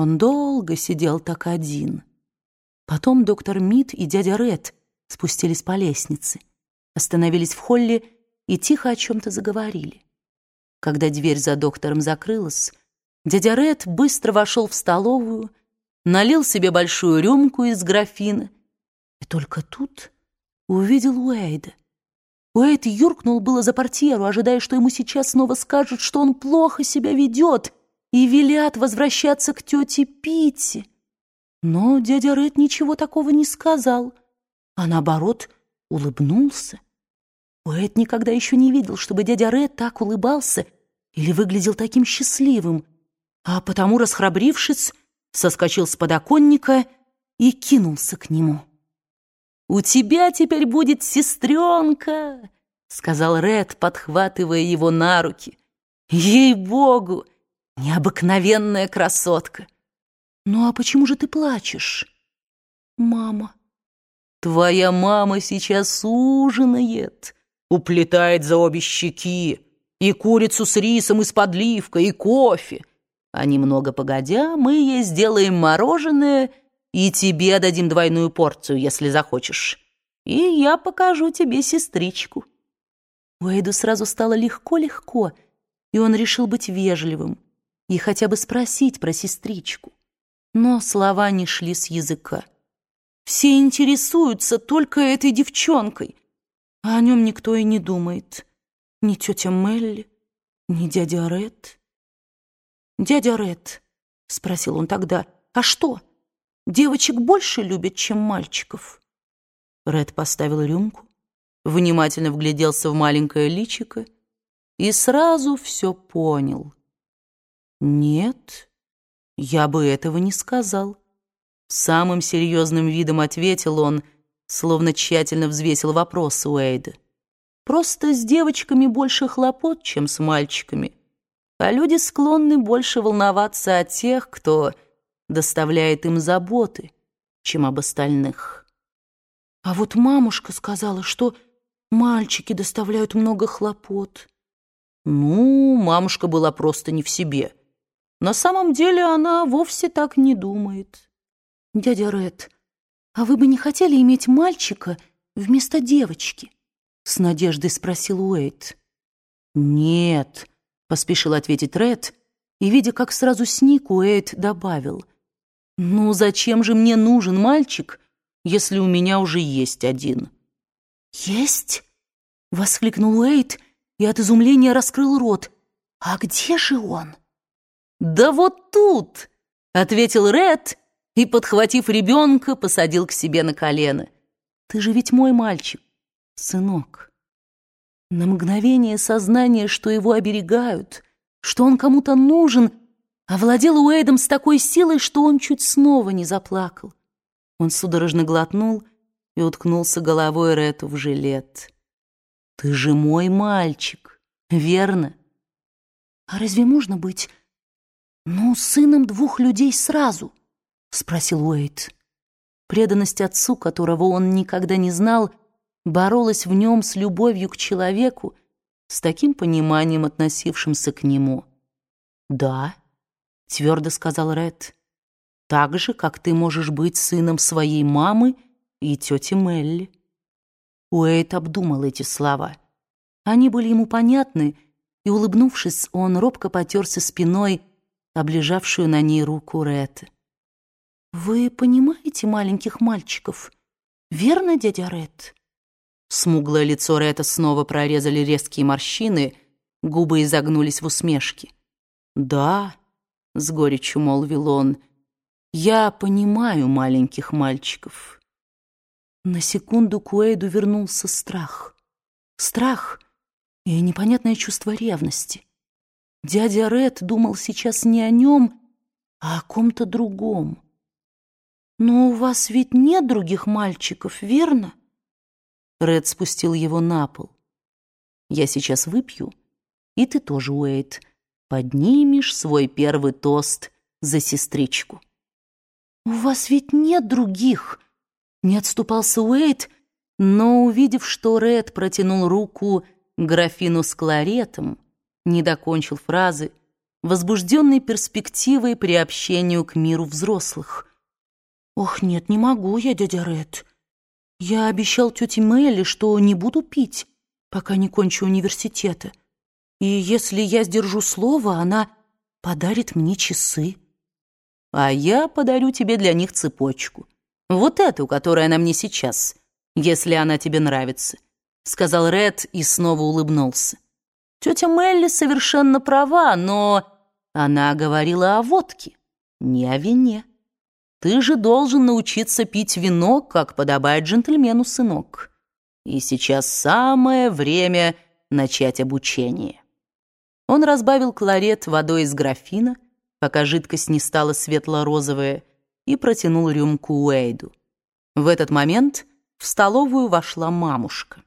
Он долго сидел так один. Потом доктор Мид и дядя Ред спустились по лестнице, остановились в холле и тихо о чем-то заговорили. Когда дверь за доктором закрылась, дядя Ред быстро вошел в столовую, налил себе большую рюмку из графина и только тут увидел Уэйда. Уэйд юркнул было за портьеру, ожидая, что ему сейчас снова скажут, что он плохо себя ведет, и велят возвращаться к тете Питти. Но дядя Ред ничего такого не сказал, а наоборот улыбнулся. Уэйд никогда еще не видел, чтобы дядя Ред так улыбался или выглядел таким счастливым, а потому, расхрабрившись, соскочил с подоконника и кинулся к нему. «У тебя теперь будет сестренка!» — сказал Ред, подхватывая его на руки. «Ей-богу! Необыкновенная красотка!» «Ну а почему же ты плачешь?» «Мама». «Твоя мама сейчас ужинает, уплетает за обе щеки, и курицу с рисом, и с подливкой, и кофе. А немного погодя, мы ей сделаем мороженое и тебе дадим двойную порцию, если захочешь. И я покажу тебе сестричку». Уэйду сразу стало легко-легко, и он решил быть вежливым и хотя бы спросить про сестричку. Но слова не шли с языка. Все интересуются только этой девчонкой, а о нем никто и не думает. Ни тетя Мелли, ни дядя Ред. «Дядя Ред», — спросил он тогда, — «а что?» Девочек больше любят, чем мальчиков. Ред поставил рюмку, внимательно вгляделся в маленькое личико и сразу все понял. «Нет, я бы этого не сказал». Самым серьезным видом ответил он, словно тщательно взвесил вопрос Уэйда. «Просто с девочками больше хлопот, чем с мальчиками, а люди склонны больше волноваться о тех, кто...» доставляет им заботы, чем об остальных. А вот мамушка сказала, что мальчики доставляют много хлопот. Ну, мамушка была просто не в себе. На самом деле она вовсе так не думает. Дядя Ред, а вы бы не хотели иметь мальчика вместо девочки? С надеждой спросил Уэйт. Нет, поспешил ответить Ред, и, видя, как сразу сник, Уэйт добавил — «Ну, зачем же мне нужен мальчик, если у меня уже есть один?» «Есть?» — воскликнул Уэйт и от изумления раскрыл рот. «А где же он?» «Да вот тут!» — ответил Ред и, подхватив ребенка, посадил к себе на колено. «Ты же ведь мой мальчик, сынок». На мгновение сознание, что его оберегают, что он кому-то нужен, овладела Уэйдом с такой силой, что он чуть снова не заплакал. Он судорожно глотнул и уткнулся головой Рету в жилет. «Ты же мой мальчик, верно?» «А разве можно быть, ну, сыном двух людей сразу?» — спросил Уэйд. Преданность отцу, которого он никогда не знал, боролась в нем с любовью к человеку, с таким пониманием, относившимся к нему. «Да», твердо сказал Ред. «Так же, как ты можешь быть сыном своей мамы и тети Мелли». Уэйт обдумал эти слова. Они были ему понятны, и, улыбнувшись, он робко потерся спиной, облежавшую на ней руку Ред. «Вы понимаете маленьких мальчиков, верно, дядя Ред?» Смуглое лицо Ретта снова прорезали резкие морщины, губы изогнулись в усмешке. «Да», — с горечью молвил он, — «я понимаю маленьких мальчиков». На секунду к Уэйду вернулся страх. Страх и непонятное чувство ревности. Дядя Ред думал сейчас не о нем, а о ком-то другом. «Но у вас ведь нет других мальчиков, верно?» Ред спустил его на пол. «Я сейчас выпью, и ты тоже, Уэйд, поднимешь свой первый тост за сестричку. «У вас ведь нет других!» Не отступался Уэйт, но, увидев, что Ред протянул руку графину с кларетом, не докончил фразы возбужденный перспективой приобщению к миру взрослых. «Ох, нет, не могу я, дядя Ред. Я обещал тете Мелли, что не буду пить, пока не кончу университета. И если я сдержу слово, она подарит мне часы. А я подарю тебе для них цепочку. Вот эту, которая на мне сейчас, если она тебе нравится», — сказал Ред и снова улыбнулся. Тетя Мелли совершенно права, но она говорила о водке, не о вине. Ты же должен научиться пить вино, как подобает джентльмену, сынок. И сейчас самое время начать обучение. Он разбавил кларет водой из графина, пока жидкость не стала светло-розовая, и протянул рюмку Уэйду. В этот момент в столовую вошла мамушка.